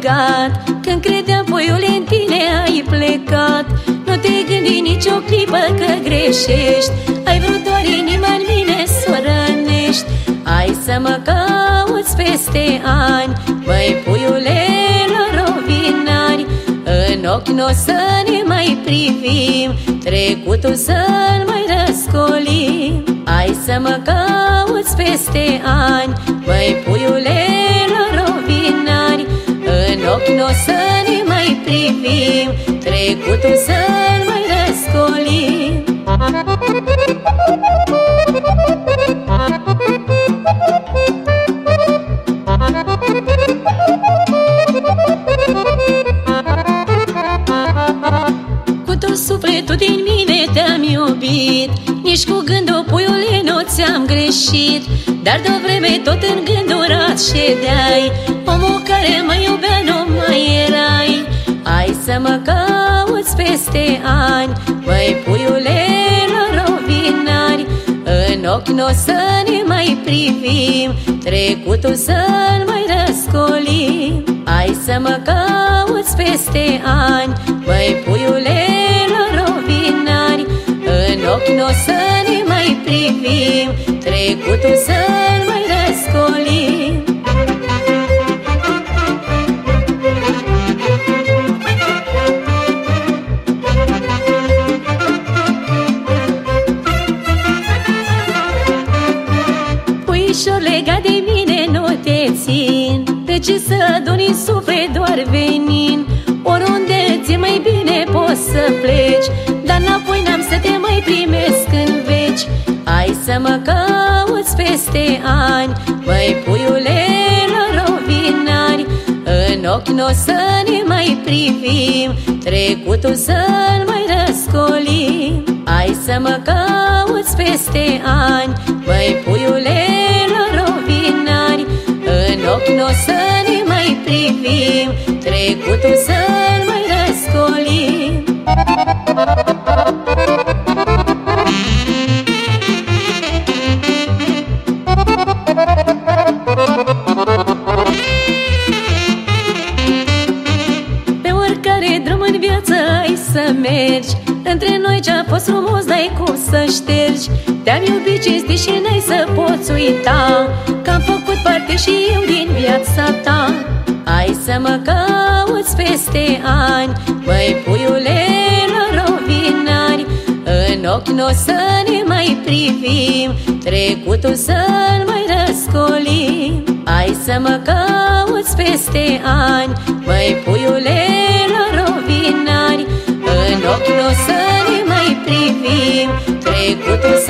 legat Când credea voiul în tine ai plecat. Nu te gândi nicio clipă că greșești. Ai vrut doar inima în mine să rănești. Ai să mă cauți peste ani. Măi puiule la rovinari În ochi nu o să ne mai privim. Trecutul să-l mai răscolim. Ai să mă cauți peste ani. Măi puiule să ne mai privim Trecutul să-l mai răscolim. Cu tot sufletul din mine te-am iubit Nici cu gândul puiule nu ți-am greșit. Dar de-o vreme tot în gândurat ședeai Omul care mă iubea În ochi n-o să ne mai privim Trecutul să-l mai răscolim. Ai să mă cauți peste ani Băi puiule la rovinari În ochi n-o să ne mai privim Trecutul să-l ce să aduni în suflet doar venin. Oriunde ți mai bine poți să pleci Dar înapoi n-am să te mai primesc în veci. Ai să mă cauți peste ani Băi puiule la rovinari. În ochi n-o să ne mai privim Trecutul să-l mai răscolim. Ai să mă cauți peste ani Băi puiule Trecutul să-l mai răscolim. Pe oricare drum în viață ai să mergi Între noi ce-a fost frumos n-ai cum să ștergi. Te-am iubit cinstit și n-ai să poți uita Că am făcut parte și eu din viața ta. Ai să mă cauți peste ani. Băi puiule la rovinari În ochi n-o să ne mai privim. Trecutul să-l mai răscolim. Ai să mă cauți peste ani. Băi puiule la rovinari În ochi n-o să ne mai privim. Trecutul să